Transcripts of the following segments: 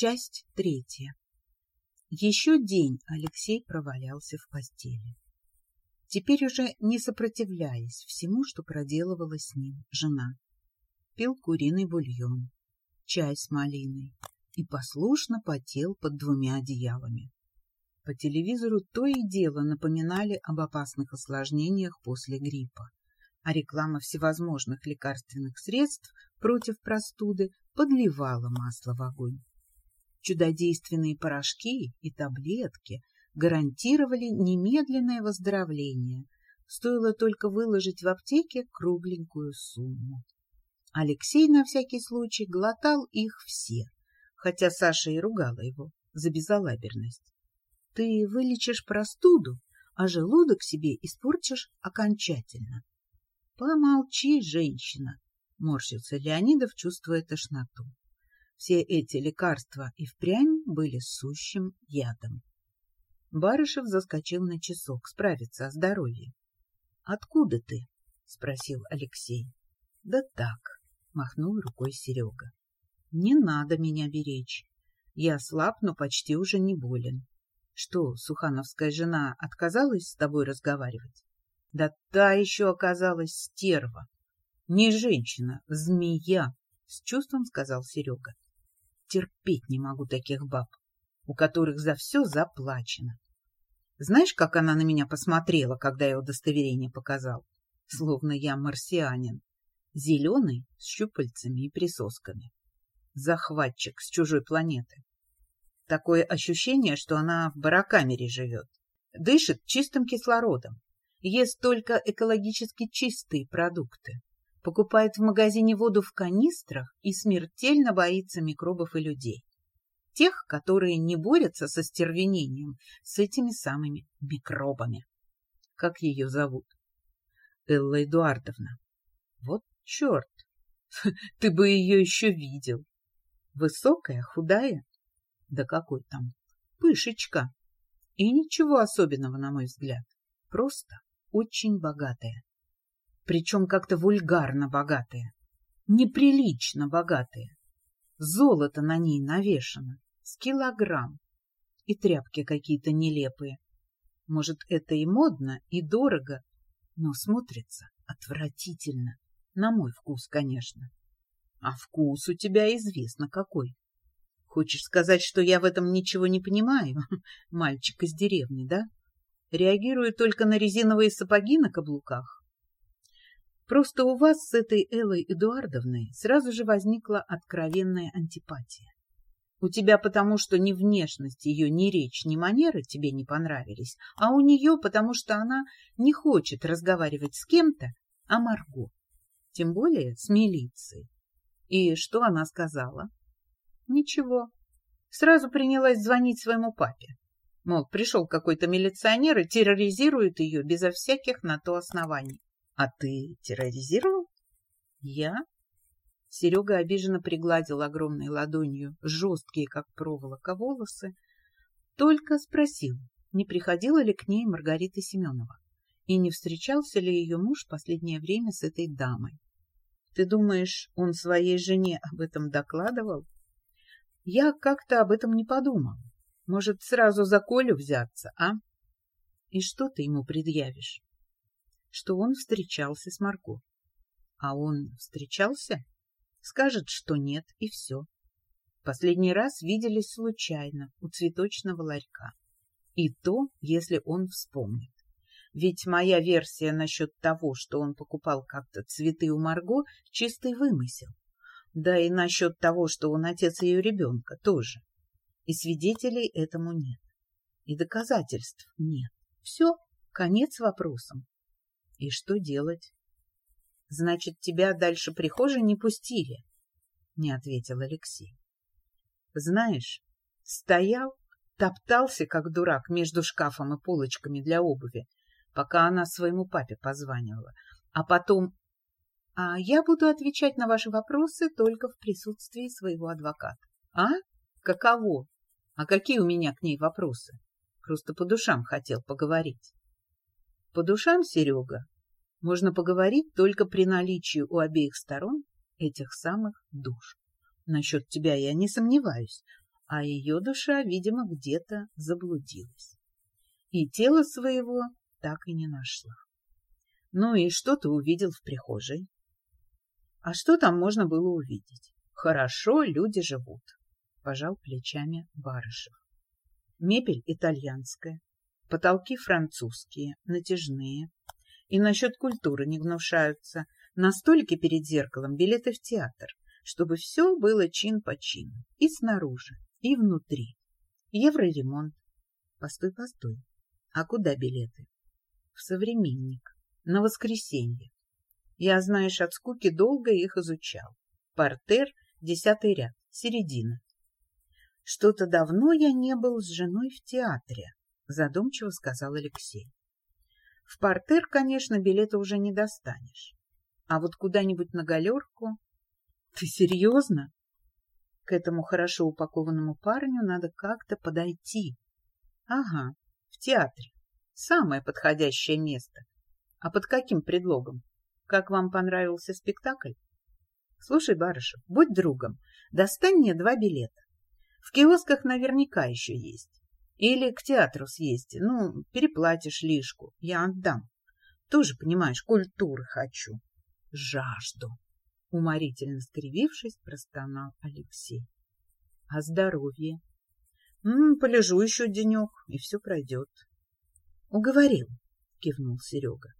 Часть третья. Еще день Алексей провалялся в постели. Теперь уже не сопротивляясь всему, что проделывала с ним жена. Пил куриный бульон, чай с малиной и послушно потел под двумя одеялами. По телевизору то и дело напоминали об опасных осложнениях после гриппа, а реклама всевозможных лекарственных средств против простуды подливала масло в огонь. Чудодейственные порошки и таблетки гарантировали немедленное выздоровление, стоило только выложить в аптеке кругленькую сумму. Алексей на всякий случай глотал их все, хотя Саша и ругала его за безалаберность. Ты вылечишь простуду, а желудок себе испортишь окончательно. Помолчи, женщина, морщился Леонидов, чувствуя тошноту. Все эти лекарства и впрямь были сущим ядом. Барышев заскочил на часок справиться о здоровье. — Откуда ты? — спросил Алексей. — Да так, — махнул рукой Серега. — Не надо меня беречь. Я слаб, но почти уже не болен. Что, сухановская жена отказалась с тобой разговаривать? Да та еще оказалась стерва. Не женщина, змея, — с чувством сказал Серега. Терпеть не могу таких баб, у которых за все заплачено. Знаешь, как она на меня посмотрела, когда я удостоверение показал? Словно я марсианин. Зеленый, с щупальцами и присосками. Захватчик с чужой планеты. Такое ощущение, что она в барокамере живет. Дышит чистым кислородом. Ест только экологически чистые продукты покупает в магазине воду в канистрах и смертельно боится микробов и людей. Тех, которые не борются со стервенением, с этими самыми микробами. Как ее зовут? Элла Эдуардовна. Вот черт! Ты бы ее еще видел. Высокая, худая? Да какой там? Пышечка. И ничего особенного, на мой взгляд. Просто очень богатая причем как-то вульгарно богатые, неприлично богатые. Золото на ней навешано, с килограмм, и тряпки какие-то нелепые. Может, это и модно, и дорого, но смотрится отвратительно. На мой вкус, конечно. А вкус у тебя известно какой. Хочешь сказать, что я в этом ничего не понимаю? Мальчик из деревни, да? Реагирую только на резиновые сапоги на каблуках? Просто у вас с этой Эллой Эдуардовной сразу же возникла откровенная антипатия. У тебя потому, что ни внешность ее, ни речь, ни манеры тебе не понравились, а у нее потому, что она не хочет разговаривать с кем-то, а Марго. Тем более с милицией. И что она сказала? Ничего. Сразу принялась звонить своему папе. Мол, пришел какой-то милиционер и терроризирует ее безо всяких на то оснований. А ты терроризировал? Я? Серега обиженно пригладил огромной ладонью жесткие, как проволока, волосы. Только спросил, не приходила ли к ней Маргарита Семенова и не встречался ли ее муж в последнее время с этой дамой. Ты думаешь, он своей жене об этом докладывал? Я как-то об этом не подумал. Может, сразу за Колю взяться, а? И что ты ему предъявишь? Что он встречался с Марго. А он встречался? Скажет, что нет, и все. Последний раз виделись случайно у цветочного ларька. И то, если он вспомнит. Ведь моя версия насчет того, что он покупал как-то цветы у Марго, чистый вымысел. Да и насчет того, что он отец ее ребенка, тоже. И свидетелей этому нет. И доказательств нет. Все, конец вопросам. И что делать? Значит, тебя дальше прихожей не пустили? Не ответил Алексей. Знаешь, стоял, топтался, как дурак, между шкафом и полочками для обуви, пока она своему папе позванивала. А потом... А я буду отвечать на ваши вопросы только в присутствии своего адвоката. А? Каково? А какие у меня к ней вопросы? Просто по душам хотел поговорить. По душам, Серега, можно поговорить только при наличии у обеих сторон этих самых душ. Насчет тебя я не сомневаюсь, а ее душа, видимо, где-то заблудилась. И тело своего так и не нашла. Ну и что ты увидел в прихожей? А что там можно было увидеть? Хорошо люди живут, пожал плечами Барышев. Мебель итальянская, потолки французские, натяжные. И насчет культуры не гнушаются. На столике перед зеркалом билеты в театр, чтобы все было чин по чину. И снаружи, и внутри. Евроремонт. Постой, постой. А куда билеты? В современник. На воскресенье. Я, знаешь, от скуки долго их изучал. Портер, десятый ряд, середина. Что-то давно я не был с женой в театре, задумчиво сказал Алексей. В портер, конечно, билета уже не достанешь. А вот куда-нибудь на галерку... Ты серьезно? К этому хорошо упакованному парню надо как-то подойти. Ага, в театре. Самое подходящее место. А под каким предлогом? Как вам понравился спектакль? Слушай, Барышев, будь другом, достань мне два билета. В киосках наверняка еще есть. Или к театру съезди. Ну, переплатишь лишку, я отдам. Тоже, понимаешь, культуры хочу. Жажду. Уморительно скривившись, простонал Алексей. А здоровье? М полежу еще денек, и все пройдет. Уговорил, кивнул Серега.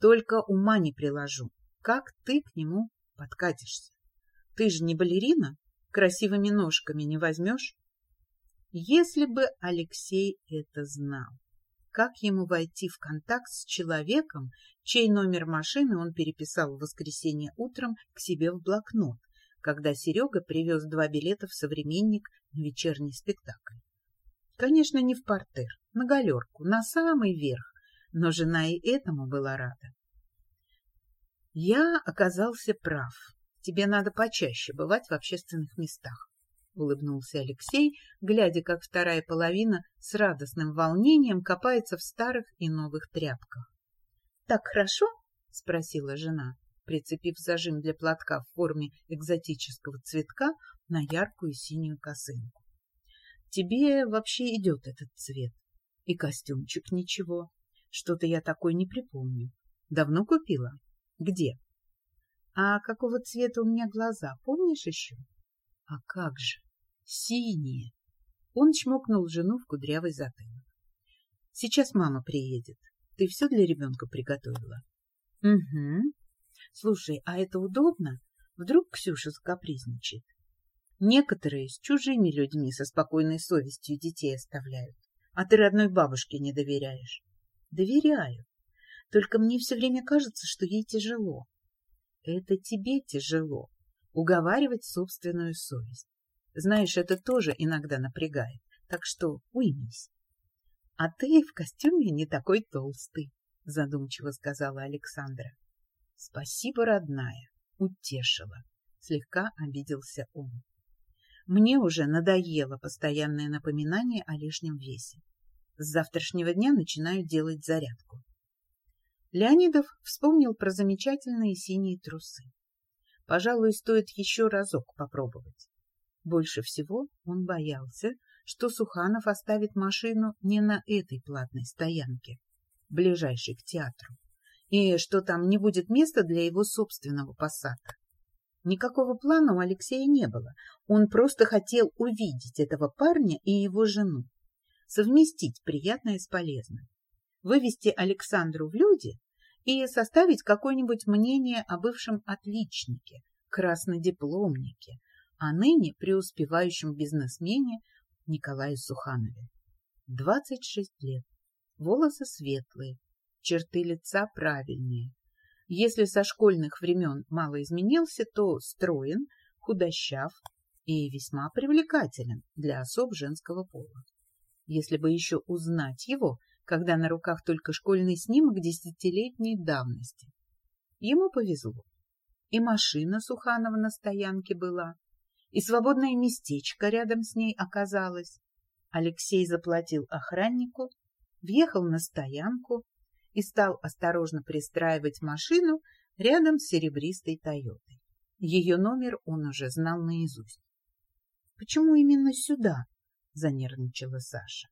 Только ума не приложу. Как ты к нему подкатишься? Ты же не балерина, красивыми ножками не возьмешь? Если бы Алексей это знал, как ему войти в контакт с человеком, чей номер машины он переписал в воскресенье утром к себе в блокнот, когда Серега привез два билета в «Современник» на вечерний спектакль. Конечно, не в портер, на галерку, на самый верх, но жена и этому была рада. Я оказался прав. Тебе надо почаще бывать в общественных местах, улыбнулся Алексей, глядя, как вторая половина с радостным волнением копается в старых и новых тряпках. Так хорошо? спросила жена, прицепив зажим для платка в форме экзотического цветка на яркую синюю косынку. Тебе вообще идет этот цвет. И костюмчик ничего. Что-то я такой не припомню. Давно купила? Где? А какого цвета у меня глаза, помнишь еще? А как же? Синие. Он чмокнул жену в кудрявый затылок. Сейчас мама приедет. Ты все для ребенка приготовила? Угу. Слушай, а это удобно? Вдруг Ксюша закапризничает? Некоторые с чужими людьми со спокойной совестью детей оставляют, а ты родной бабушке не доверяешь. Доверяю. Только мне все время кажется, что ей тяжело. Это тебе тяжело. Уговаривать собственную совесть. Знаешь, это тоже иногда напрягает. Так что уймись. — А ты в костюме не такой толстый, — задумчиво сказала Александра. — Спасибо, родная, утешила. Слегка обиделся он. Мне уже надоело постоянное напоминание о лишнем весе. С завтрашнего дня начинаю делать зарядку. Леонидов вспомнил про замечательные синие трусы. Пожалуй, стоит еще разок попробовать. Больше всего он боялся, что Суханов оставит машину не на этой платной стоянке, ближайшей к театру, и что там не будет места для его собственного посадка. Никакого плана у Алексея не было. Он просто хотел увидеть этого парня и его жену совместить приятное с полезным, вывести Александру в люди и составить какое-нибудь мнение о бывшем отличнике, краснодипломнике, а ныне преуспевающем бизнесмене Николае Суханове. 26 лет, волосы светлые, черты лица правильные. Если со школьных времен мало изменился, то строен, худощав и весьма привлекателен для особ женского пола если бы еще узнать его, когда на руках только школьный снимок десятилетней давности. Ему повезло. И машина Суханова на стоянке была, и свободное местечко рядом с ней оказалось. Алексей заплатил охраннику, въехал на стоянку и стал осторожно пристраивать машину рядом с серебристой Тойотой. Ее номер он уже знал наизусть. Почему именно сюда? — занервничала Саша. —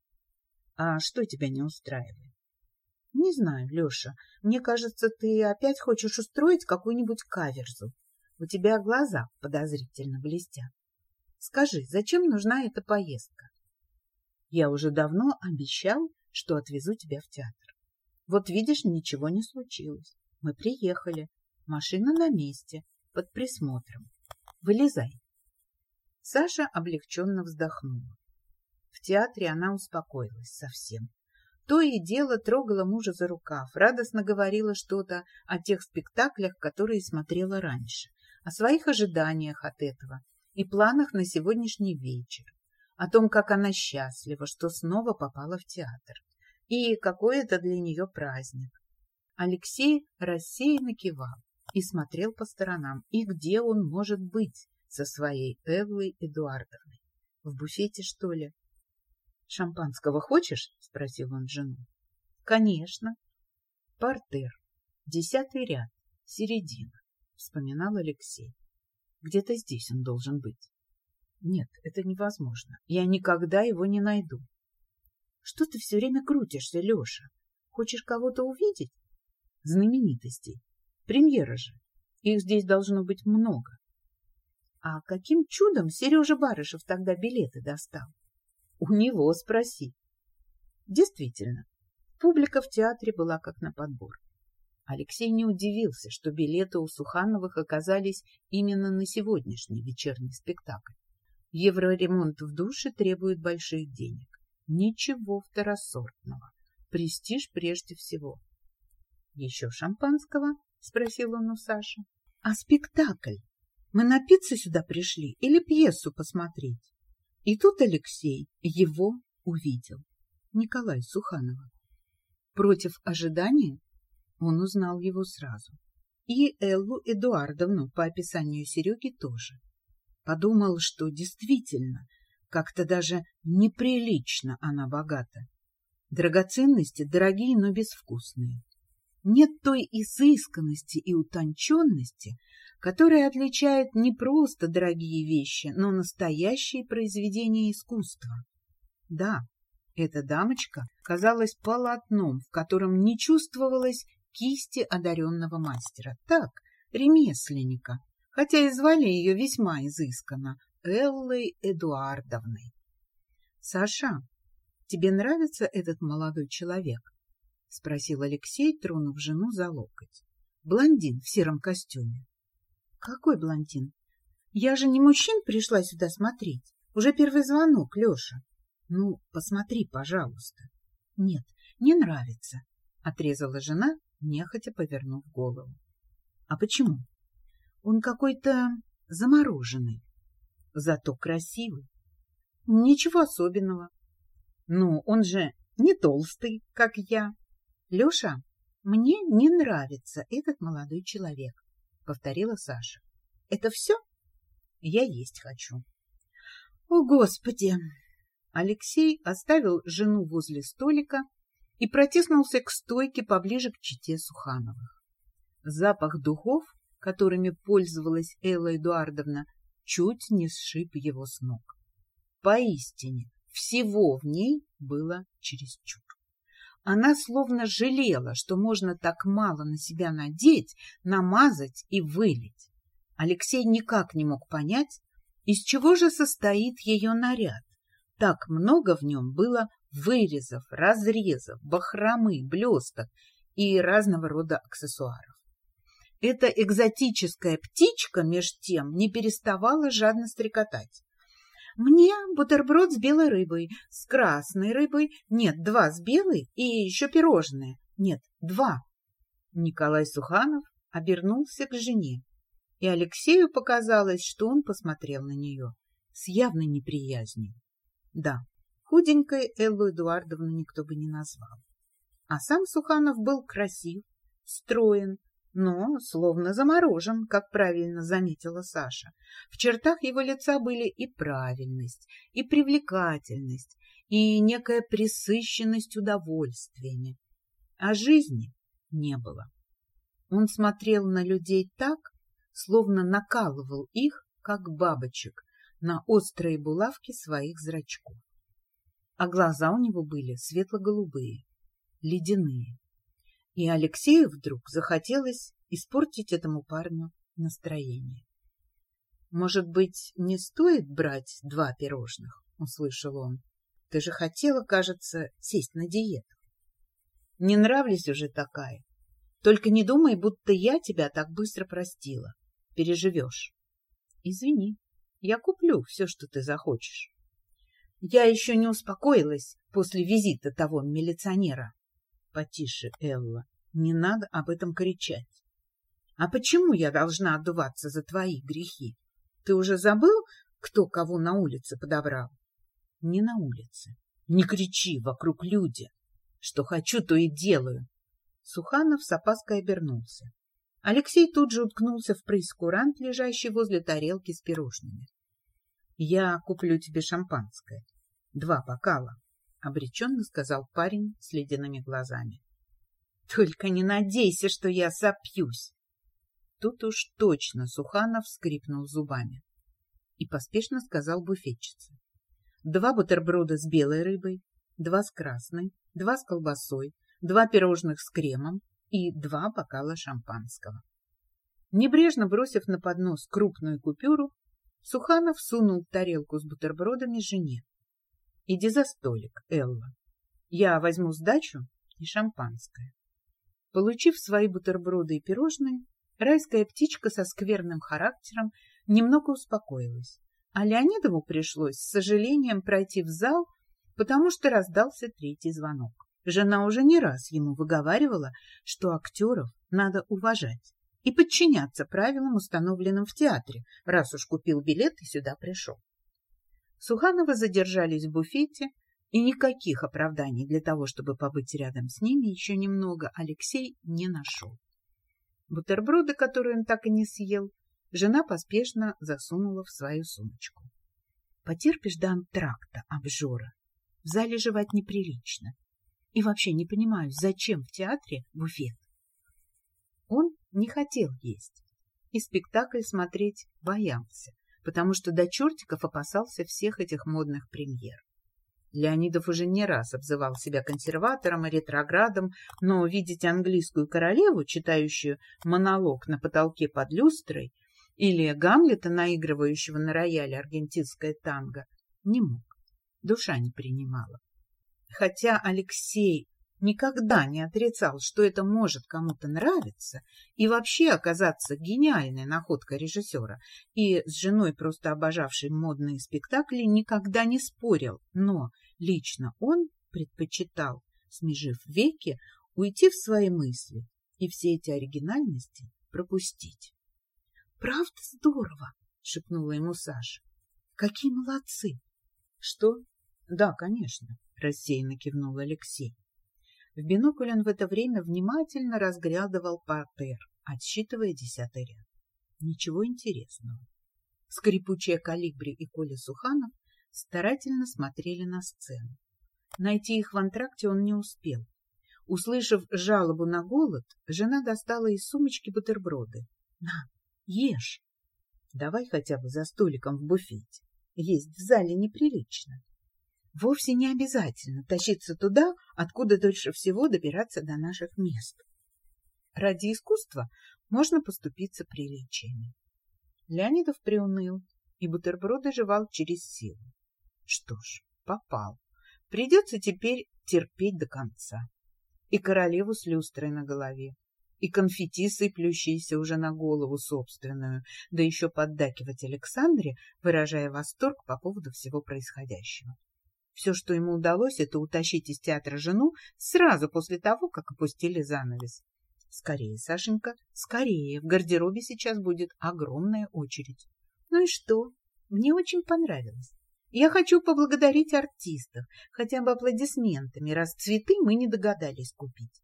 А что тебя не устраивает? — Не знаю, Леша. Мне кажется, ты опять хочешь устроить какую-нибудь каверзу. У тебя глаза подозрительно блестят. Скажи, зачем нужна эта поездка? Я уже давно обещал, что отвезу тебя в театр. Вот видишь, ничего не случилось. Мы приехали. Машина на месте, под присмотром. Вылезай. Саша облегченно вздохнула. В театре она успокоилась совсем. То и дело трогала мужа за рукав, радостно говорила что-то о тех спектаклях, которые смотрела раньше, о своих ожиданиях от этого и планах на сегодняшний вечер, о том, как она счастлива, что снова попала в театр, и какой это для нее праздник. Алексей рассеянно кивал и смотрел по сторонам, и где он может быть со своей Эвлой Эдуардовной. В буфете, что ли? «Шампанского хочешь?» — спросил он жену. «Конечно». «Портер. Десятый ряд. Середина», — вспоминал Алексей. «Где-то здесь он должен быть». «Нет, это невозможно. Я никогда его не найду». «Что ты все время крутишься, Леша? Хочешь кого-то увидеть?» «Знаменитостей. Премьера же. Их здесь должно быть много». «А каким чудом Сережа Барышев тогда билеты достал?» У него спроси. Действительно, публика в театре была как на подбор. Алексей не удивился, что билеты у Сухановых оказались именно на сегодняшний вечерний спектакль. Евроремонт в душе требует больших денег. Ничего второсортного. Престиж прежде всего. — Еще шампанского? — спросил он у Саши. — А спектакль? Мы напиться сюда пришли или пьесу посмотреть? И тут Алексей его увидел, Николая Суханова. Против ожидания он узнал его сразу. И Эллу Эдуардовну по описанию Сереги тоже. Подумал, что действительно, как-то даже неприлично она богата. Драгоценности дорогие, но безвкусные. Нет той изысканности и утонченности, которая отличает не просто дорогие вещи, но настоящие произведения искусства. Да, эта дамочка казалась полотном, в котором не чувствовалось кисти одаренного мастера. Так, ремесленника, хотя и звали ее весьма изысканно Эллой Эдуардовной. — Саша, тебе нравится этот молодой человек? — спросил Алексей, тронув жену за локоть. — Блондин в сером костюме. Какой блондин? Я же не мужчин пришла сюда смотреть. Уже первый звонок, Леша. Ну, посмотри, пожалуйста. Нет, не нравится, — отрезала жена, нехотя повернув голову. А почему? Он какой-то замороженный, зато красивый. Ничего особенного. Ну, он же не толстый, как я. Леша, мне не нравится этот молодой человек. — повторила Саша. — Это все? Я есть хочу. — О, Господи! Алексей оставил жену возле столика и протиснулся к стойке поближе к чите Сухановых. Запах духов, которыми пользовалась Элла Эдуардовна, чуть не сшиб его с ног. Поистине, всего в ней было чересчур. Она словно жалела, что можно так мало на себя надеть, намазать и вылить. Алексей никак не мог понять, из чего же состоит ее наряд. Так много в нем было вырезов, разрезов, бахромы, блесток и разного рода аксессуаров. Эта экзотическая птичка, меж тем, не переставала жадно стрекотать. Мне бутерброд с белой рыбой, с красной рыбой, нет, два с белой и еще пирожное, нет, два. Николай Суханов обернулся к жене, и Алексею показалось, что он посмотрел на нее с явной неприязнью. Да, худенькой Эллу Эдуардовну никто бы не назвал. А сам Суханов был красив, строен, но словно заморожен, как правильно заметила Саша. В чертах его лица были и правильность, и привлекательность, и некая присыщенность удовольствиями. А жизни не было. Он смотрел на людей так, словно накалывал их, как бабочек, на острые булавки своих зрачков. а глаза у него были светло-голубые, ледяные. И Алексею вдруг захотелось испортить этому парню настроение. «Может быть, не стоит брать два пирожных?» — услышал он. «Ты же хотела, кажется, сесть на диету. Не нравлюсь уже такая. Только не думай, будто я тебя так быстро простила. Переживешь. Извини, я куплю все, что ты захочешь. Я еще не успокоилась после визита того милиционера. Потише, Элла, не надо об этом кричать. А почему я должна отдуваться за твои грехи? Ты уже забыл, кто кого на улице подобрал? Не на улице. Не кричи, вокруг люди. Что хочу, то и делаю. Суханов с опаской обернулся. Алексей тут же уткнулся в прейскурант, лежащий возле тарелки с пирожными. — Я куплю тебе шампанское. Два бокала, — обреченно сказал парень с ледяными глазами. — Только не надейся, что я сопьюсь. Тут уж точно Суханов скрипнул зубами и поспешно сказал буфетчице. Два бутерброда с белой рыбой, два с красной, два с колбасой, два пирожных с кремом и два бокала шампанского. Небрежно бросив на поднос крупную купюру, Суханов сунул тарелку с бутербродами жене. — Иди за столик, Элла. Я возьму сдачу и шампанское. Получив свои бутерброды и пирожные, Райская птичка со скверным характером немного успокоилась, а Леонидову пришлось с сожалением пройти в зал, потому что раздался третий звонок. Жена уже не раз ему выговаривала, что актеров надо уважать и подчиняться правилам, установленным в театре, раз уж купил билет и сюда пришел. Сухановы задержались в буфете, и никаких оправданий для того, чтобы побыть рядом с ними еще немного, Алексей не нашел. Бутерброды, которые он так и не съел, жена поспешно засунула в свою сумочку. Потерпишь до антракта, обжора. В зале жевать неприлично. И вообще не понимаю, зачем в театре буфет. Он не хотел есть. И спектакль смотреть боялся, потому что до чертиков опасался всех этих модных премьер. Леонидов уже не раз обзывал себя консерватором и ретроградом, но видеть английскую королеву, читающую монолог на потолке под люстрой, или Гамлета, наигрывающего на рояле аргентинское танго, не мог. Душа не принимала. Хотя Алексей никогда не отрицал, что это может кому-то нравиться и вообще оказаться гениальной находкой режиссера, и с женой, просто обожавшей модные спектакли, никогда не спорил, но лично он предпочитал, смежив веки, уйти в свои мысли и все эти оригинальности пропустить. — Правда здорово! — шепнула ему Саша. — Какие молодцы! — Что? — Да, конечно, — рассеянно кивнул Алексей. В бинокль он в это время внимательно разглядывал портер, отсчитывая десятый ряд. Ничего интересного. Скрипучая калибри и Коля Суханов старательно смотрели на сцену. Найти их в антракте он не успел. Услышав жалобу на голод, жена достала из сумочки бутерброды. — На, ешь. Давай хотя бы за столиком в буфете. Есть в зале неприлично. Вовсе не обязательно тащиться туда, откуда дольше всего добираться до наших мест. Ради искусства можно поступиться приличиями. Леонидов приуныл, и бутерброды жевал через силу. Что ж, попал. Придется теперь терпеть до конца. И королеву с люстрой на голове, и конфетти, сыплющиеся уже на голову собственную, да еще поддакивать Александре, выражая восторг по поводу всего происходящего. Все, что ему удалось, это утащить из театра жену сразу после того, как опустили занавес. Скорее, Сашенька, скорее, в гардеробе сейчас будет огромная очередь. Ну и что? Мне очень понравилось. Я хочу поблагодарить артистов, хотя бы аплодисментами, раз цветы мы не догадались купить.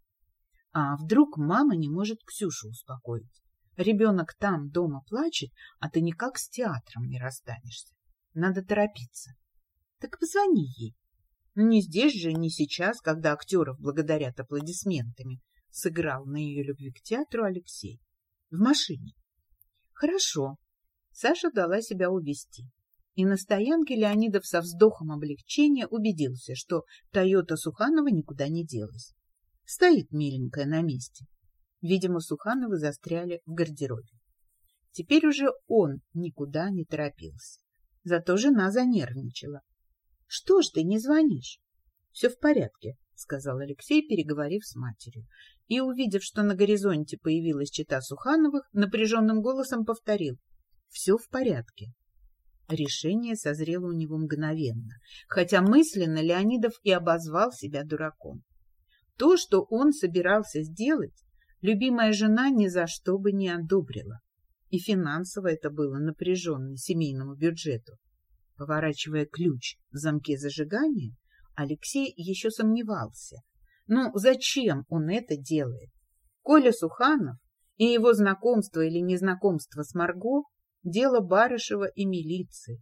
А вдруг мама не может Ксюшу успокоить? Ребенок там дома плачет, а ты никак с театром не расстанешься. Надо торопиться. Так позвони ей. Но не здесь же, не сейчас, когда актеров благодарят аплодисментами, сыграл на ее любви к театру Алексей. В машине. Хорошо. Саша дала себя увести. И на стоянке Леонидов со вздохом облегчения убедился, что Тойота Суханова никуда не делась. Стоит миленькая на месте. Видимо, Сухановы застряли в гардеробе. Теперь уже он никуда не торопился. Зато жена занервничала. — Что ж ты не звонишь? — Все в порядке, — сказал Алексей, переговорив с матерью. И, увидев, что на горизонте появилась чита Сухановых, напряженным голосом повторил. — Все в порядке. Решение созрело у него мгновенно, хотя мысленно Леонидов и обозвал себя дураком. То, что он собирался сделать, любимая жена ни за что бы не одобрила. И финансово это было напряженно семейному бюджету. Поворачивая ключ в замке зажигания, Алексей еще сомневался. Ну, зачем он это делает? Коля Суханов и его знакомство или незнакомство с Марго – дело Барышева и милиции.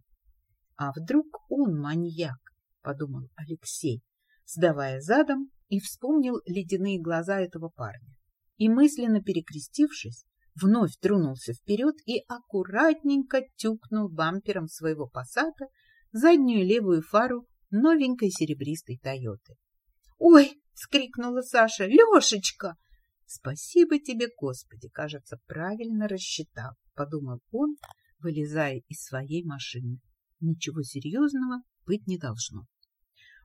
А вдруг он маньяк, подумал Алексей, сдавая задом и вспомнил ледяные глаза этого парня. И мысленно перекрестившись, вновь тронулся вперед и аккуратненько тюкнул бампером своего пассата заднюю левую фару новенькой серебристой Тойоты. «Ой!» — скрикнула Саша. «Лешечка!» «Спасибо тебе, Господи! Кажется, правильно рассчитал», — подумал он, вылезая из своей машины. Ничего серьезного быть не должно.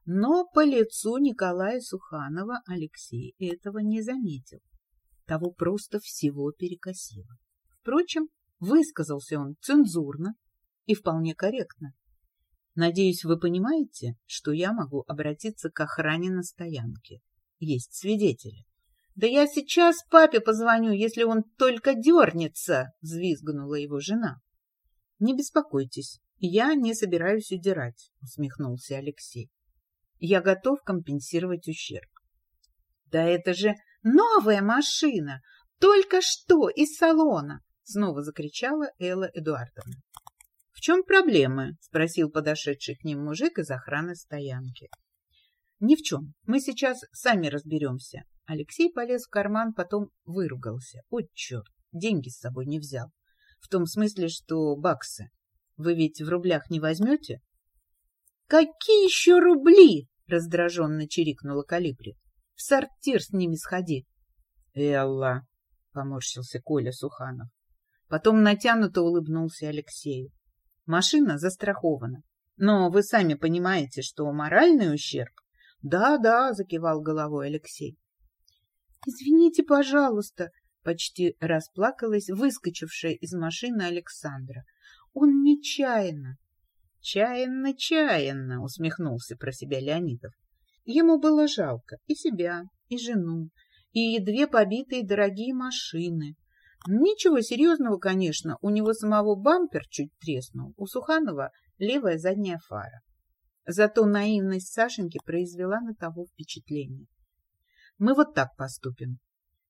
Но по лицу Николая Суханова Алексей этого не заметил. Того просто всего перекосило. Впрочем, высказался он цензурно и вполне корректно. Надеюсь, вы понимаете, что я могу обратиться к охране на стоянке. Есть свидетели. — Да я сейчас папе позвоню, если он только дернется, — взвизгнула его жена. — Не беспокойтесь, я не собираюсь удирать, — усмехнулся Алексей. Я готов компенсировать ущерб. Да это же новая машина! Только что из салона! Снова закричала Элла Эдуардовна. — В чем проблема? — спросил подошедший к ним мужик из охраны стоянки. — Ни в чем. Мы сейчас сами разберемся. Алексей полез в карман, потом выругался. — О, черт, деньги с собой не взял. В том смысле, что баксы. Вы ведь в рублях не возьмете? — Какие еще рубли? раздраженно чирикнула Калибри. — В сортир с ними сходи. — Элла, — поморщился Коля Суханов. Потом натянуто улыбнулся Алексею. — Машина застрахована. Но вы сами понимаете, что моральный ущерб... Да, да, — закивал головой Алексей. — Извините, пожалуйста, — почти расплакалась выскочившая из машины Александра. — Он нечаянно. Чаянно-чаянно, усмехнулся про себя Леонидов. Ему было жалко и себя, и жену, и две побитые дорогие машины. Ничего серьезного, конечно, у него самого бампер чуть треснул, у Суханова левая задняя фара. Зато наивность Сашеньки произвела на того впечатление. Мы вот так поступим.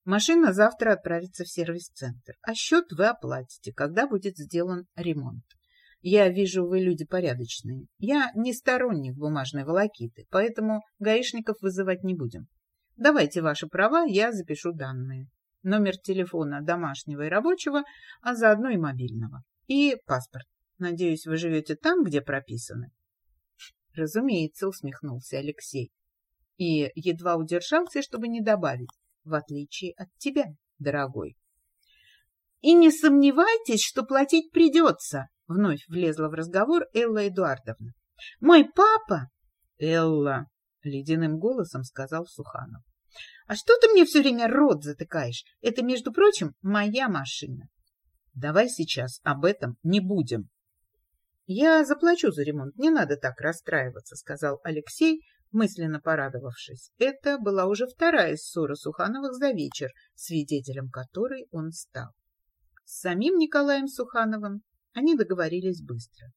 Машина завтра отправится в сервис-центр, а счет вы оплатите, когда будет сделан ремонт. Я вижу, вы люди порядочные. Я не сторонник бумажной волокиты, поэтому гаишников вызывать не будем. Давайте ваши права, я запишу данные. Номер телефона домашнего и рабочего, а заодно и мобильного. И паспорт. Надеюсь, вы живете там, где прописаны? Разумеется, усмехнулся Алексей. И едва удержался, чтобы не добавить, в отличие от тебя, дорогой. И не сомневайтесь, что платить придется, Вновь влезла в разговор Элла Эдуардовна. «Мой папа...» «Элла!» — ледяным голосом сказал Суханов. «А что ты мне все время рот затыкаешь? Это, между прочим, моя машина». «Давай сейчас об этом не будем». «Я заплачу за ремонт, не надо так расстраиваться», — сказал Алексей, мысленно порадовавшись. Это была уже вторая ссора Сухановых за вечер, свидетелем которой он стал. С самим Николаем Сухановым они договорились быстро.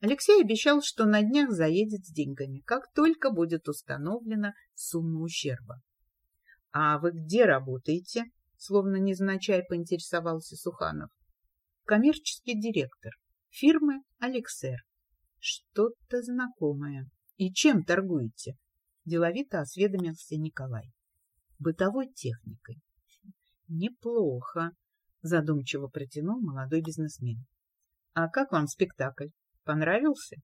Алексей обещал, что на днях заедет с деньгами, как только будет установлена сумма ущерба. — А вы где работаете? — словно незначай поинтересовался Суханов. — Коммерческий директор фирмы «Алексер». — Что-то знакомое. И чем торгуете? — деловито осведомился Николай. — Бытовой техникой. — Неплохо, — задумчиво протянул молодой бизнесмен. А как вам спектакль? Понравился?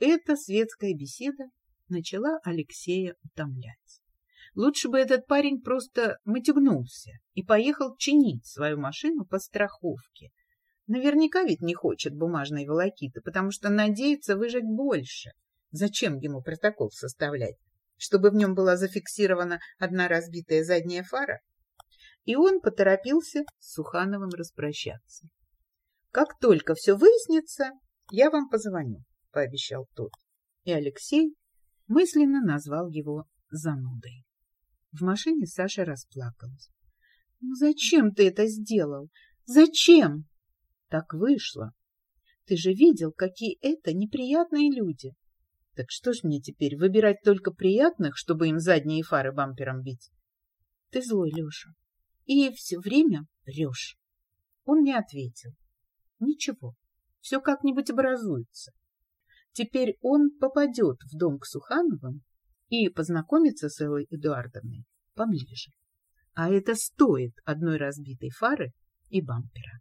Эта светская беседа начала Алексея утомлять. Лучше бы этот парень просто матюгнулся и поехал чинить свою машину по страховке. Наверняка ведь не хочет бумажной волокиты, потому что надеется выжить больше. Зачем ему протокол составлять? Чтобы в нем была зафиксирована одна разбитая задняя фара? И он поторопился с Сухановым распрощаться. «Как только все выяснится, я вам позвоню», — пообещал тот. И Алексей мысленно назвал его занудой. В машине Саша расплакалась. «Ну зачем ты это сделал? Зачем?» «Так вышло. Ты же видел, какие это неприятные люди. Так что ж мне теперь, выбирать только приятных, чтобы им задние фары бампером бить?» «Ты злой, Леша, и все время врешь». Он не ответил. «Ничего, все как-нибудь образуется. Теперь он попадет в дом к Сухановым и познакомиться с Эллой Эдуардовной поближе. А это стоит одной разбитой фары и бампера.